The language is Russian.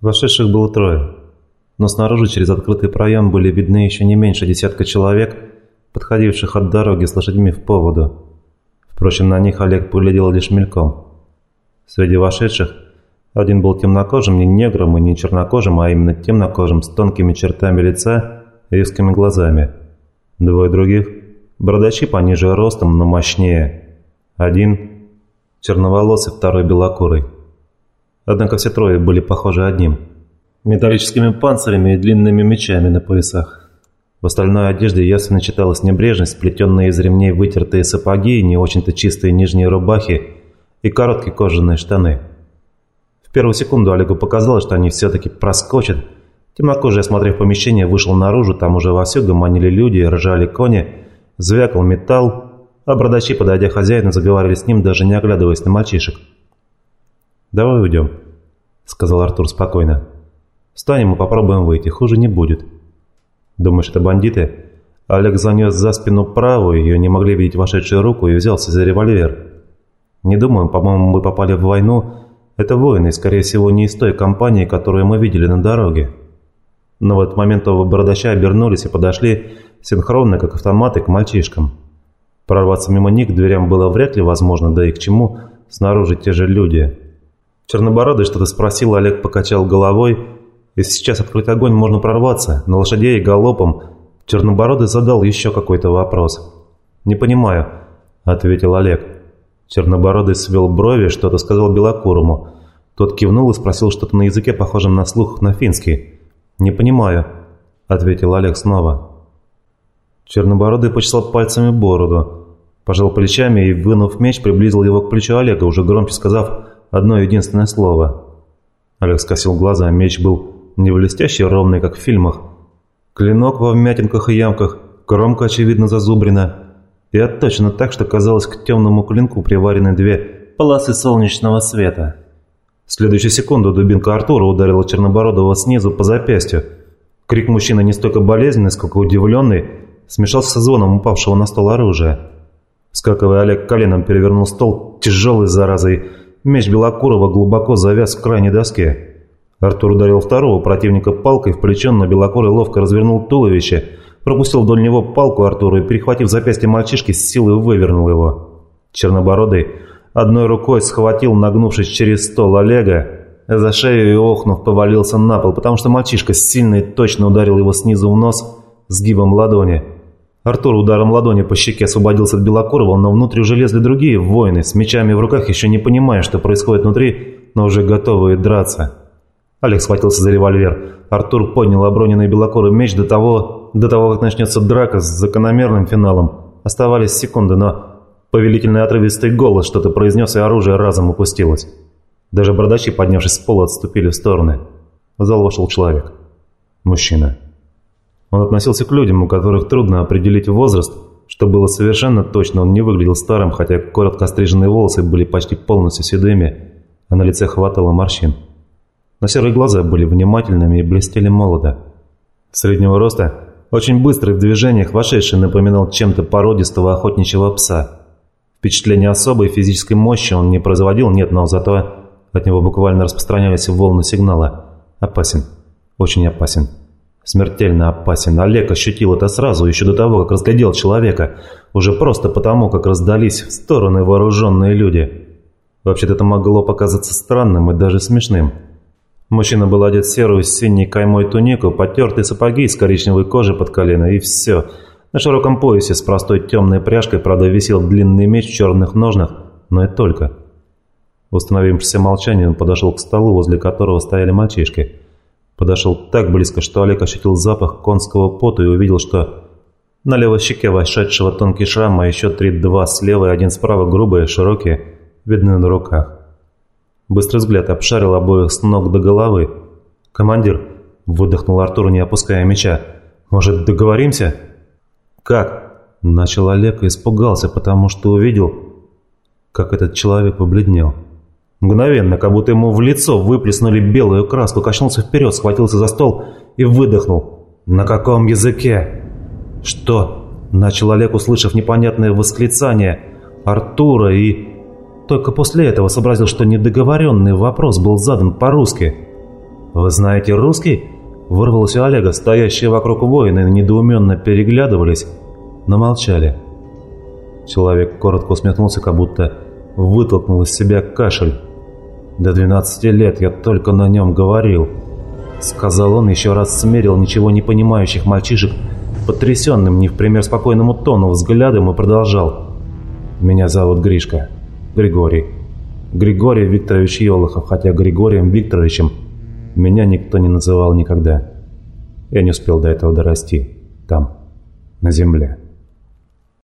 Вошедших было трое, но снаружи через открытый проем были видны еще не меньше десятка человек, подходивших от дороги с лошадьми в поводу. Впрочем, на них Олег поглядел лишь мельком. Среди вошедших один был темнокожим, не негром и не чернокожим, а именно темнокожим, с тонкими чертами лица и узкими глазами. Двое других – бородачи пониже ростом, но мощнее. Один – черноволосый, второй – белокурый. Однако все трое были похожи одним – металлическими панцирями и длинными мечами на поясах. В остальной одежде ясно читалась небрежность, сплетенные из ремней вытертые сапоги, не очень-то чистые нижние рубахи и короткие кожаные штаны. В первую секунду Олегу показалось, что они все-таки проскочат. Темнокожий, осмотрев помещение, вышел наружу, там уже вовсю гомонили люди, ржали кони, звякал металл, а бродачи, подойдя хозяину, заговорили с ним, даже не оглядываясь на мальчишек. «Давай уйдем», — сказал Артур спокойно. «Встанем и попробуем выйти, хуже не будет». «Думаешь, это бандиты?» Олег занес за спину правую, ее не могли видеть вошедшую руку, и взялся за револьвер. «Не думаю, по-моему, мы попали в войну. Это воины, скорее всего, не из той компании, которую мы видели на дороге». Но в этот момент оба бородача обернулись и подошли синхронно, как автоматы, к мальчишкам. Прорваться мимо них к дверям было вряд ли возможно, да и к чему снаружи те же люди. Чернобородый что-то спросил, Олег покачал головой. Если сейчас открыть огонь, можно прорваться. На лошадей галопом. Чернобородый задал еще какой-то вопрос. «Не понимаю», — ответил Олег. Чернобородый свел брови, что-то сказал Белокурому. Тот кивнул и спросил что-то на языке, похожем на слух на финский. «Не понимаю», — ответил Олег снова. Чернобородый почесал пальцами бороду, пожал плечами и, вынув меч, приблизил его к плечу Олега, уже громче сказав одно единственное слово. Олег скосил глаза, меч был не блестящий, а ровный, как в фильмах. Клинок во вмятинках и ямках, кромка, очевидно, зазубрена. И отточено так, что казалось к темному клинку приварены две полосы солнечного света. В следующую секунду дубинка Артура ударила Чернобородова снизу по запястью. Крик мужчины не столько болезненный, сколько удивленный, смешался со звоном упавшего на стол оружия. Скаковый Олег коленом перевернул стол тяжелой заразой, Меч Белокурова глубоко завяз в крайней доске. Артур ударил второго противника палкой в плечо, но Белокурый ловко развернул туловище, пропустил вдоль него палку Артура и, перехватив запястье мальчишки, с силой вывернул его. Чернобородый одной рукой схватил, нагнувшись через стол Олега, за шею и охнув повалился на пол, потому что мальчишка сильно и точно ударил его снизу в нос сгибом ладони. Артур ударом ладони по щеке освободился от Белокурова, но внутрь уже лезли другие воины, с мечами в руках, еще не понимая, что происходит внутри, но уже готовые драться. Алекс схватился за револьвер. Артур поднял оброненный Белокурый меч до того, до того, как начнется драка с закономерным финалом. Оставались секунды, но повелительный отрывистый голос что-то произнес, и оружие разом упустилось. Даже бородачи, поднявшись с пола, отступили в стороны. В зал вошел человек. Мужчина. Он относился к людям, у которых трудно определить возраст, что было совершенно точно, он не выглядел старым, хотя коротко остриженные волосы были почти полностью седыми, а на лице хватало морщин. Но серые глаза были внимательными и блестели молодо. Среднего роста, очень быстрый в движениях, вошедший напоминал чем-то породистого охотничьего пса. Впечатление особой физической мощи он не производил, нет, но зато от него буквально распространялись волны сигнала. Опасен. Очень опасен. Смертельно опасен. Олег ощутил это сразу, еще до того, как разглядел человека. Уже просто потому, как раздались в стороны вооруженные люди. Вообще-то это могло показаться странным и даже смешным. Мужчина был одет в серую с синей каймой тунику, потертые сапоги из коричневой кожи под колено и все. На широком поясе с простой темной пряжкой, правда, висел длинный меч в черных ножнах, но и только. В установившемся молчании он подошел к столу, возле которого стояли мальчишки. Подошел так близко, что Олег ощутил запах конского пота и увидел, что на левой щеке вошедшего тонкий шрам, а еще три-два слева и один справа грубые, широкие, видны на руках. Быстрый взгляд обшарил обоих с ног до головы. «Командир!» – выдохнул Артур, не опуская меча. «Может, договоримся?» «Как?» – начал Олег и испугался, потому что увидел, как этот человек побледнел. Мгновенно, как будто ему в лицо выплеснули белую краску, качнулся вперед, схватился за стол и выдохнул. «На каком языке?» «Что?» – начал Олег, услышав непонятное восклицание Артура и... Только после этого сообразил, что недоговоренный вопрос был задан по-русски. «Вы знаете русский?» Вырвалось у Олега, стоящие вокруг воины недоуменно переглядывались, но молчали. Человек коротко усмехнулся, как будто вытолкнул из себя кашель. «До 12 лет я только на нем говорил», — сказал он, еще раз смерил ничего не понимающих мальчишек потрясенным, не в пример спокойному тону, взглядом и продолжал. «Меня зовут Гришка. Григорий. Григорий Викторович Елохов, хотя Григорием Викторовичем меня никто не называл никогда. Я не успел до этого дорасти. Там, на земле».